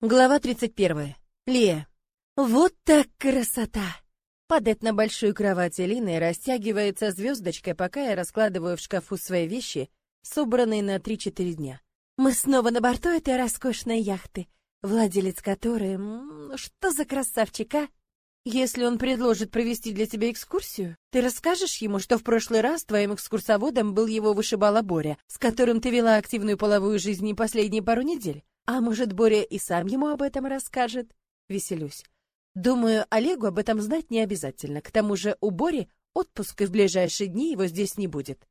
Глава 31. Лия. Вот так красота! Падает на большую кровать Элины и растягивается звездочкой, пока я раскладываю в шкафу свои вещи, собранные на 3-4 дня. Мы снова на борту этой роскошной яхты, владелец которой... Что за красавчик, а? Если он предложит провести для тебя экскурсию, ты расскажешь ему, что в прошлый раз твоим экскурсоводом был его вышибала Боря, с которым ты вела активную половую жизнь не последние пару недель? А может, Боря и сам ему об этом расскажет? Веселюсь. Думаю, Олегу об этом знать не обязательно. К тому же у Бори отпуск и в ближайшие дни его здесь не будет.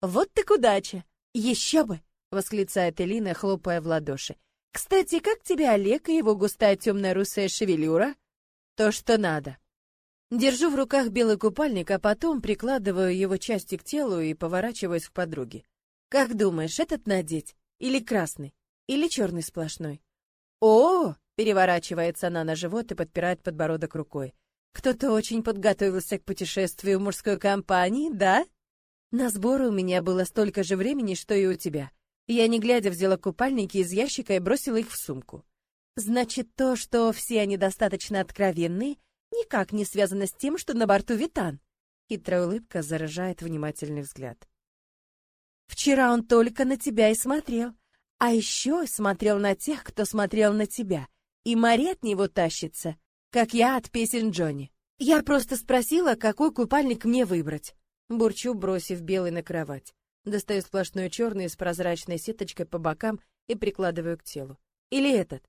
Вот так удача! Еще бы! восклицает Элина, хлопая в ладоши. Кстати, как тебе Олег и его густая темно-русая шевелюра? То, что надо. Держу в руках белый купальник, а потом прикладываю его части к телу и поворачиваюсь к подруге. Как думаешь, этот надеть или красный? Или черный сплошной? О, переворачивается она на живот и подпирает подбородок рукой. Кто-то очень подготовился к путешествию в мужской компании, да? На сборы у меня было столько же времени, что и у тебя. Я не глядя взяла купальники из ящика и бросила их в сумку. Значит, то, что все они достаточно откровенны, никак не связано с тем, что на борту Витан. Хитрая улыбка заражает внимательный взгляд. Вчера он только на тебя и смотрел. А еще смотрел на тех, кто смотрел на тебя, и Мари от него тащится, как я от песен Джонни. Я просто спросила, какой купальник мне выбрать. Бурчу, бросив белый на кровать. Достаю сплошной черный с прозрачной сеточкой по бокам и прикладываю к телу. Или этот?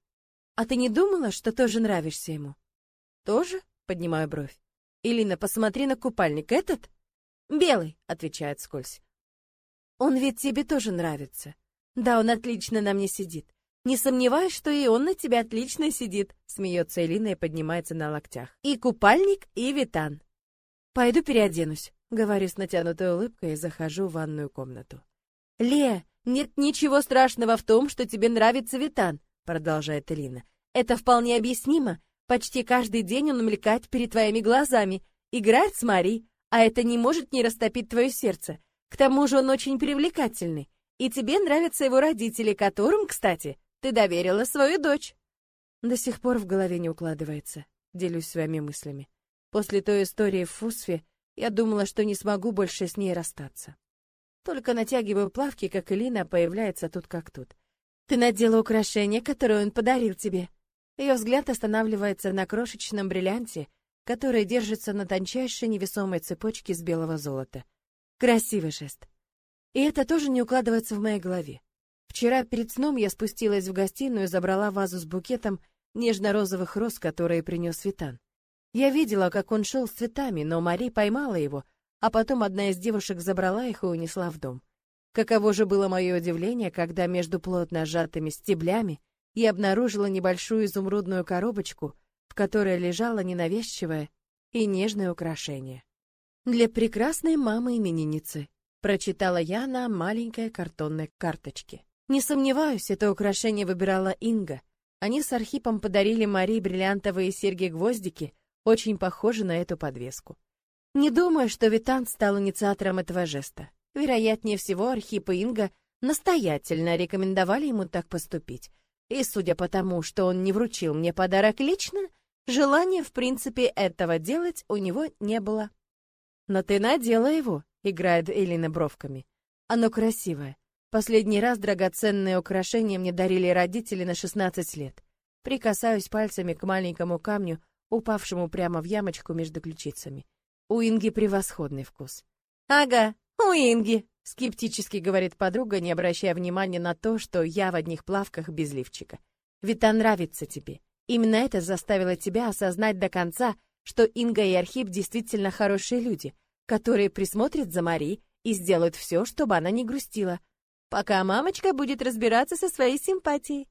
А ты не думала, что тоже нравишься ему? Тоже? Поднимаю бровь. Илина, посмотри на купальник. Этот? Белый, отвечает скользь. Он ведь тебе тоже нравится. Да, он отлично на мне сидит. Не сомневаюсь, что и он на тебя отлично сидит, смеется Элина и поднимается на локтях. И купальник, и витан. Пойду переоденусь, говорю с натянутой улыбкой и захожу в ванную комнату. Ле, нет ничего страшного в том, что тебе нравится витан, продолжает Элина. Это вполне объяснимо. Почти каждый день он мелькает перед твоими глазами, играет с Мари, а это не может не растопить твое сердце. К тому же он очень привлекательный. И тебе нравятся его родители, которым, кстати, ты доверила свою дочь. До сих пор в голове не укладывается. Делюсь своими мыслями. После той истории в Фусфе я думала, что не смогу больше с ней расстаться. Только натягиваю плавки, как Элина появляется тут как тут. Ты надела украшение, которое он подарил тебе. Ее взгляд останавливается на крошечном бриллианте, который держится на тончайшей невесомой цепочке из белого золота. Красивый жест. И это тоже не укладывается в моей голове. Вчера перед сном я спустилась в гостиную и забрала вазу с букетом нежно-розовых роз, которые принес Витан. Я видела, как он шел с цветами, но Мари поймала его, а потом одна из девушек забрала их и унесла в дом. Каково же было мое удивление, когда между плотно сжатыми стеблями я обнаружила небольшую изумрудную коробочку, в которой лежало ненавязчивое и нежное украшение. Для прекрасной мамы-именинницы, Прочитала я на маленькой картонной карточке. Не сомневаюсь, это украшение выбирала Инга. Они с Архипом подарили Марии бриллиантовые серьги-гвоздики, очень похожи на эту подвеску. Не думаю, что Витан стал инициатором этого жеста. Вероятнее всего, Архип и Инга настоятельно рекомендовали ему так поступить. И судя по тому, что он не вручил мне подарок лично, желания, в принципе, этого делать у него не было. Но ты надела его, играет Элина бровками. Оно красивое. Последний раз драгоценные украшения мне дарили родители на 16 лет. Прикасаюсь пальцами к маленькому камню, упавшему прямо в ямочку между ключицами. У Инги превосходный вкус. Ага, у Инги, скептически говорит подруга, не обращая внимания на то, что я в одних плавках без лифчика. Ведь она нравится тебе. Именно это заставило тебя осознать до конца, что Инга и Архип действительно хорошие люди, которые присмотрят за Мари и сделают все, чтобы она не грустила, пока мамочка будет разбираться со своей симпатией.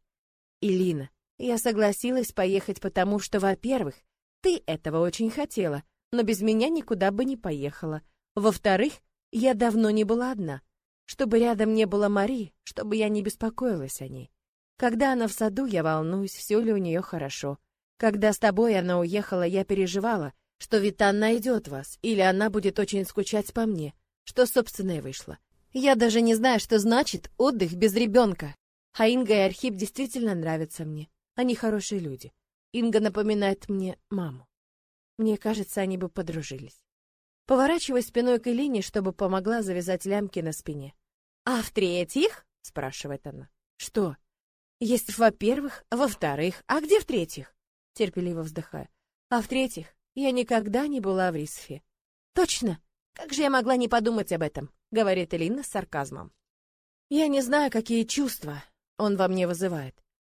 Илина, я согласилась поехать потому, что, во-первых, ты этого очень хотела, но без меня никуда бы не поехала. Во-вторых, я давно не была одна. Чтобы рядом не было Мари, чтобы я не беспокоилась о ней. Когда она в саду, я волнуюсь, все ли у нее хорошо. Когда с тобой она уехала, я переживала, что Витан найдет вас, или она будет очень скучать по мне, что, собственно, и вышло. Я даже не знаю, что значит отдых без ребенка. А Инга и Архип действительно нравятся мне. Они хорошие люди. Инга напоминает мне маму. Мне кажется, они бы подружились. Поворачиваюсь спиной к Элине, чтобы помогла завязать лямки на спине. «А в-третьих?» — спрашивает она. «Что?» «Есть во-первых, во-вторых, а где в-третьих?» Терпеливо вздыхаю. «А в-третьих, я никогда не была в Рисфе». «Точно! Как же я могла не подумать об этом?» — говорит Элина с сарказмом. «Я не знаю, какие чувства он во мне вызывает.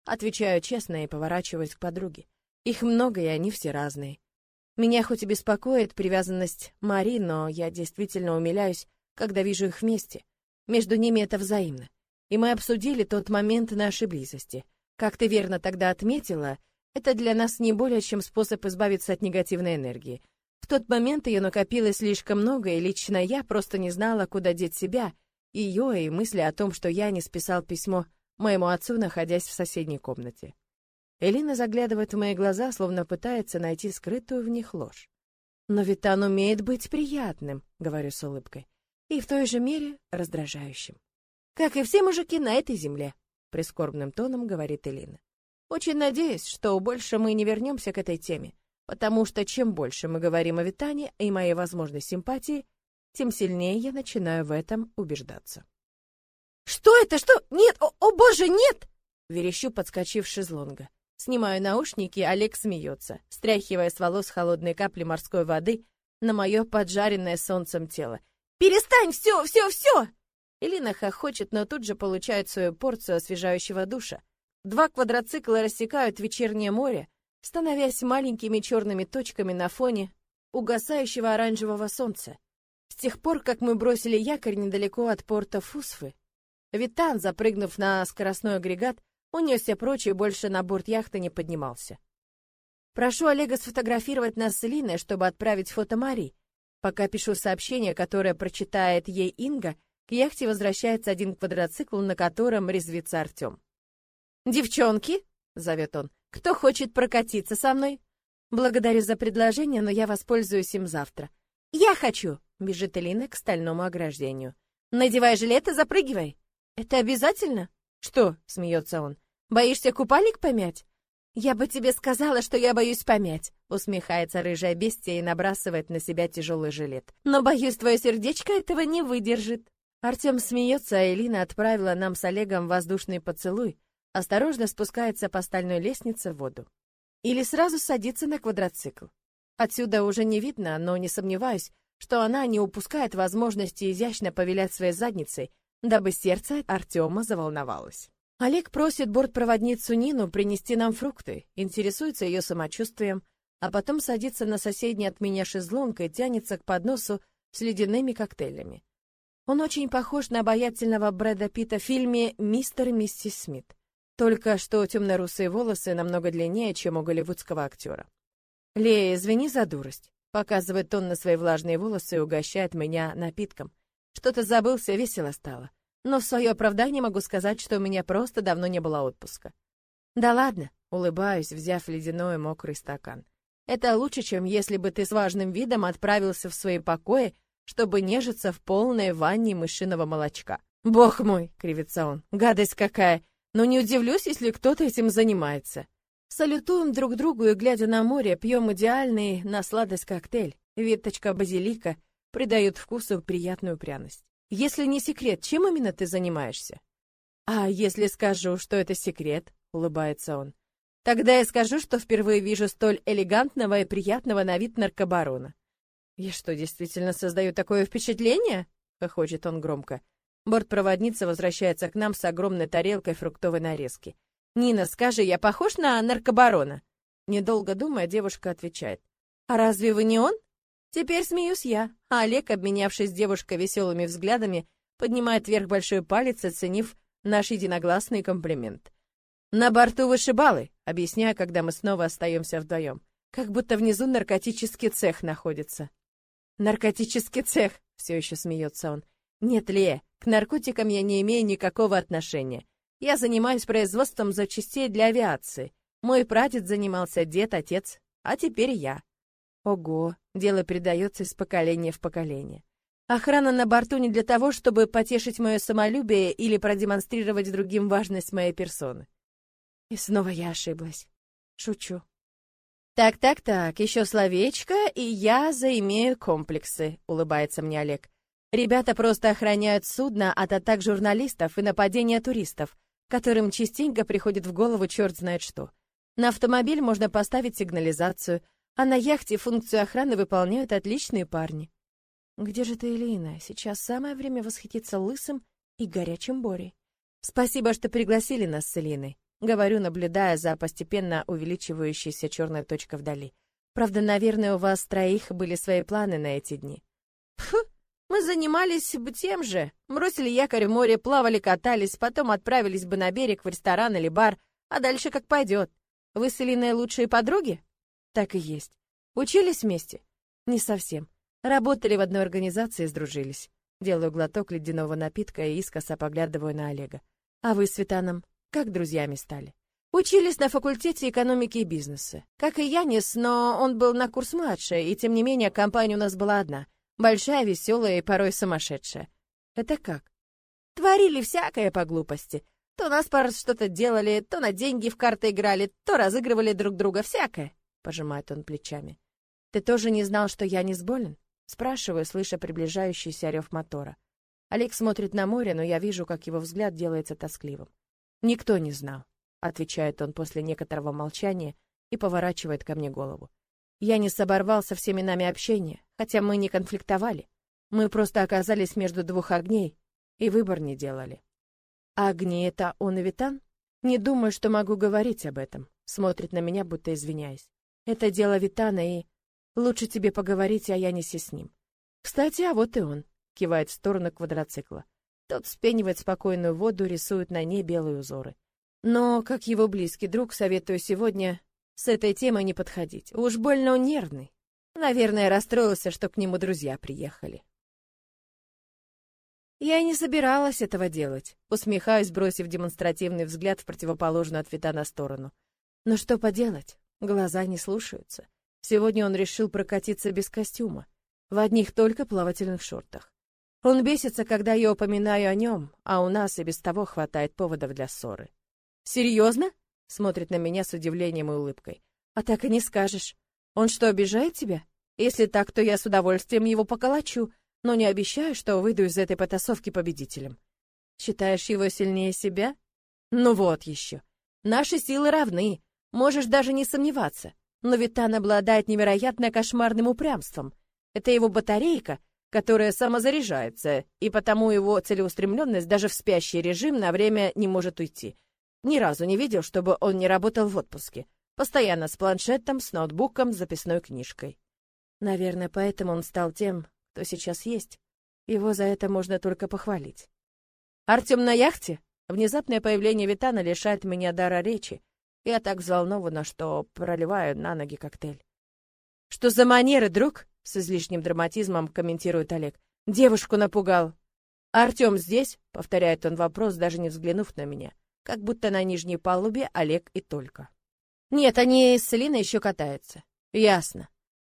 Отвечаю честно и поворачиваюсь к подруге. Их много, и они все разные. Меня хоть и беспокоит привязанность Мари, но я действительно умиляюсь, когда вижу их вместе. Между ними это взаимно. И мы обсудили тот момент нашей близости. Как ты верно тогда отметила, это для нас не более чем способ избавиться от негативной энергии. В тот момент ее накопилось слишком много, и лично я просто не знала, куда деть себя, ее и мысли о том, что я не списал письмо моему отцу, находясь в соседней комнате. Элина заглядывает в мои глаза, словно пытается найти скрытую в них ложь. «Но ведь он умеет быть приятным», — говорю с улыбкой, «и в той же мере раздражающим». «Как и все мужики на этой земле», — прискорбным тоном говорит Элина. «Очень надеюсь, что больше мы не вернемся к этой теме, потому что чем больше мы говорим о Витане и моей возможной симпатии, тем сильнее я начинаю в этом убеждаться». «Что это? Что? Нет! О, о боже, нет!» Верещу, подскочив с шезлонга. Снимаю наушники, Олег смеется, стряхивая с волос холодные капли морской воды на мое поджаренное солнцем тело. «Перестань! Все, все, все!» Элина хохочет, но тут же получает свою порцию освежающего душа. Два квадроцикла рассекают вечернее море, становясь маленькими черными точками на фоне угасающего оранжевого солнца. С тех пор, как мы бросили якорь недалеко от порта Фусфы, Витан, запрыгнув на скоростной агрегат, унесся прочь и больше на борт яхты не поднимался. Прошу Олега сфотографировать нас с Линой, чтобы отправить фото Мари. Пока пишу сообщение, которое прочитает ей Инга, к яхте возвращается один квадроцикл, на котором резвится Артем. «Девчонки!» — зовет он. «Кто хочет прокатиться со мной?» «Благодарю за предложение, но я воспользуюсь им завтра». «Я хочу!» — бежит Элина к стальному ограждению. «Надевай жилет и запрыгивай!» «Это обязательно?» «Что?» — смеется он. «Боишься купальник помять?» «Я бы тебе сказала, что я боюсь помять», — усмехается рыжая бестия и набрасывает на себя тяжелый жилет. «Но, боюсь, твое сердечко этого не выдержит». Артем смеется, а Элина отправила нам с Олегом воздушный поцелуй, осторожно спускается по стальной лестнице в воду. Или сразу садится на квадроцикл. Отсюда уже не видно, но не сомневаюсь, что она не упускает возможности изящно повилять своей задницей, дабы сердце Артема заволновалось. Олег просит бортпроводницу Нину принести нам фрукты, интересуется ее самочувствием, а потом садится на соседний от меня шезлонг и тянется к подносу с ледяными коктейлями. Он очень похож на обаятельного Брэда Питта в фильме «Мистер и миссис Смит», только что темно-русые волосы намного длиннее, чем у голливудского актера. «Лея, извини за дурость», — показывает он на свои влажные волосы и угощает меня напитком. Что-то забылся, весело стало. Но в свое оправдание могу сказать, что у меня просто давно не было отпуска. Да ладно, улыбаюсь, взяв ледяной мокрый стакан. Это лучше, чем если бы ты с важным видом отправился в свои покои, чтобы нежиться в полной ванне мышиного молочка. Бог мой, кривится он. Гадость какая. Но не удивлюсь, если кто-то этим занимается. Салютуем друг другу и глядя на море, пьем идеальный на сладость коктейль. Веточка базилика придают вкусу приятную пряность. Если не секрет, чем именно ты занимаешься? А если скажу, что это секрет, улыбается он. Тогда я скажу, что впервые вижу столь элегантного и приятного на вид наркобарона. Я что, действительно создаю такое впечатление? хохочет он громко. Бортпроводница возвращается к нам с огромной тарелкой фруктовой нарезки. Нина, скажи, я похож на наркобарона? Недолго думая, девушка отвечает: А разве вы не он? Теперь смеюсь я, а Олег, обменявшись с девушкой веселыми взглядами, поднимает вверх большой палец, оценив наш единогласный комплимент. «На борту вышибалы», — объясняю, когда мы снова остаемся вдвоем. Как будто внизу наркотический цех находится. «Наркотический цех», — все еще смеется он. «Нет, Лея, к наркотикам я не имею никакого отношения. Я занимаюсь производством запчастей для авиации. Мой прадед занимался дед, отец, а теперь я. Ого, дело передается из поколения в поколение. Охрана на борту не для того, чтобы потешить мое самолюбие или продемонстрировать другим важность моей персоны. И снова я ошиблась. Шучу. Так-так-так, еще словечко, и я заимею комплексы, улыбается мне Олег. Ребята просто охраняют судно от атак журналистов и нападения туристов, которым частенько приходит в голову черт знает что. На автомобиль можно поставить сигнализацию, а на яхте функцию охраны выполняют отличные парни. Где же ты, Элина? Сейчас самое время восхититься лысым и горячим Борей. Спасибо, что пригласили нас с Элиной. Говорю, наблюдая за постепенно увеличивающейся черной точкой вдали. Правда, наверное, у вас троих были свои планы на эти дни. Фу, занимались бы тем же. Бросили якорь в море, плавали, катались, потом отправились бы на берег в ресторан или бар, а дальше как пойдет. Вы с Элиной лучшие подруги? Так и есть. Учились вместе? Не совсем. Работали в одной организации сдружились. Делаю глоток ледяного напитка и искоса поглядываю на Олега. А вы с Светаном как друзьями стали? Учились на факультете экономики и бизнеса. Как и Янис, но он был на курс младше, и тем не менее компания у нас была одна. Большая, веселая и порой сумасшедшая. Это как? Творили всякое по глупости. То нас пар что-то делали, то на деньги в карты играли, то разыгрывали друг друга, всякое. Пожимает он плечами. Ты тоже не знал, что я не болен? Спрашиваю, слыша приближающийся рев мотора. Олег смотрит на море, но я вижу, как его взгляд делается тоскливым. Никто не знал, отвечает он после некоторого молчания и поворачивает ко мне голову. Я не оборвал со всеми нами общение, хотя мы не конфликтовали. Мы просто оказались между двух огней и выбор не делали. А огни это он и Витан? Не думаю, что могу говорить об этом. Смотрит на меня, будто извиняясь. Это дело Витана и Лучше тебе поговорить о Янисе с ним. Кстати, а вот и он, кивает в сторону квадроцикла. Тот вспенивает спокойную воду, рисует на ней белые узоры. Но, как его близкий друг, советую сегодня с этой темой не подходить. Уж больно он нервный. Наверное, расстроился, что к нему друзья приехали. Я и не собиралась этого делать, усмехаюсь, бросив демонстративный взгляд в противоположную от Витана сторону. Но что поделать? Глаза не слушаются. Сегодня он решил прокатиться без костюма, в одних только плавательных шортах. Он бесится, когда я упоминаю о нем, а у нас и без того хватает поводов для ссоры. «Серьезно?» — смотрит на меня с удивлением и улыбкой. «А так и не скажешь. Он что, обижает тебя? Если так, то я с удовольствием его поколочу, но не обещаю, что выйду из этой потасовки победителем. Считаешь его сильнее себя? Ну вот еще. Наши силы равны, можешь даже не сомневаться. Но Витан обладает невероятно кошмарным упрямством. Это его батарейка, которая самозаряжается, и потому его целеустремленность даже в спящий режим на время не может уйти. Ни разу не видел, чтобы он не работал в отпуске. Постоянно с планшетом, с ноутбуком, с записной книжкой. Наверное, поэтому он стал тем, кто сейчас есть. Его за это можно только похвалить. Артем на яхте? Внезапное появление Витана лишает меня дара речи. Я так взволнована, что проливаю на ноги коктейль. «Что за манеры, друг?» — с излишним драматизмом комментирует Олег. «Девушку напугал». «Артем здесь?» — повторяет он вопрос, даже не взглянув на меня. Как будто на нижней палубе Олег и только. «Нет, они с Селиной еще катаются». «Ясно».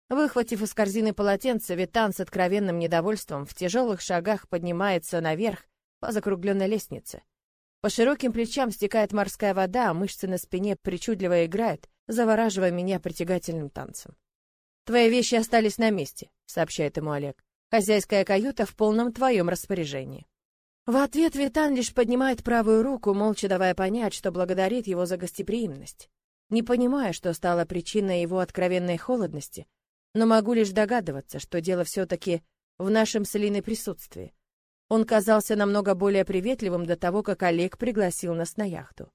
Выхватив из корзины полотенце, Витан с откровенным недовольством в тяжелых шагах поднимается наверх по закругленной лестнице. По широким плечам стекает морская вода, а мышцы на спине причудливо играют, завораживая меня притягательным танцем. «Твои вещи остались на месте», — сообщает ему Олег. «Хозяйская каюта в полном твоем распоряжении». В ответ Витан лишь поднимает правую руку, молча давая понять, что благодарит его за гостеприимность. Не понимая, что стало причиной его откровенной холодности, но могу лишь догадываться, что дело все-таки в нашем с Линой присутствии. Он казался намного более приветливым до того, как Олег пригласил нас на яхту.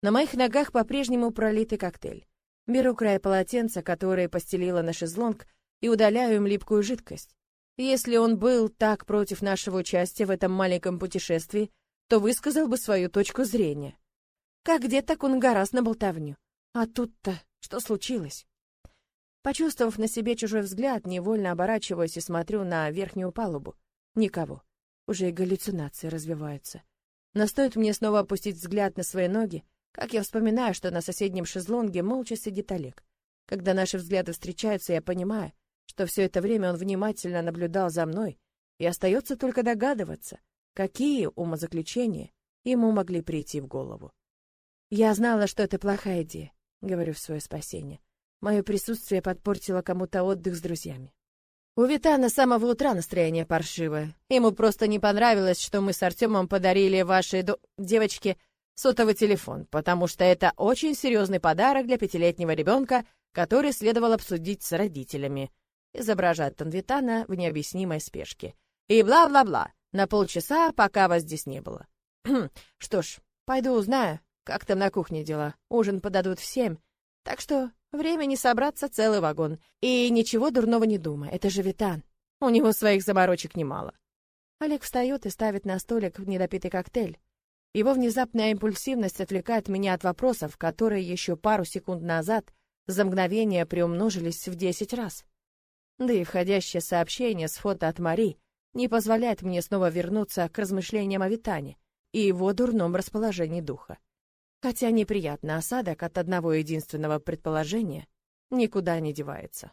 На моих ногах по-прежнему пролитый коктейль. Беру край полотенца, которое постелила на шезлонг, и удаляю им липкую жидкость. Если он был так против нашего участия в этом маленьком путешествии, то высказал бы свою точку зрения. Как где-то Кунгарас на болтовню. А тут-то что случилось? Почувствовав на себе чужой взгляд, невольно оборачиваюсь и смотрю на верхнюю палубу. Никого. Уже и галлюцинации развиваются. Но стоит мне снова опустить взгляд на свои ноги, как я вспоминаю, что на соседнем шезлонге молча сидит Олег. Когда наши взгляды встречаются, я понимаю, что все это время он внимательно наблюдал за мной, и остается только догадываться, какие умозаключения ему могли прийти в голову. Я знала, что это плохая идея, говорю в свое спасение. Мое присутствие подпортило кому-то отдых с друзьями. У Витана с самого утра настроение паршивое. Ему просто не понравилось, что мы с Артемом подарили вашей до... девочке сотовый телефон, потому что это очень серьезный подарок для пятилетнего ребенка, который следовало обсудить с родителями. Изображает Танвитана в необъяснимой спешке. И бла-бла-бла. На полчаса, пока вас здесь не было. Что ж, пойду узнаю, как там на кухне дела. Ужин подадут в семь. Так что Времени собраться целый вагон. И ничего дурного не думай, это же Витан. У него своих заморочек немало. Олег встает и ставит на столик недопитый коктейль. Его внезапная импульсивность отвлекает меня от вопросов, которые еще пару секунд назад за мгновение приумножились в десять раз. Да и входящее сообщение с фото от Мари не позволяет мне снова вернуться к размышлениям о Витане и его дурном расположении духа. Хотя неприятный осадок от одного единственного предположения никуда не девается.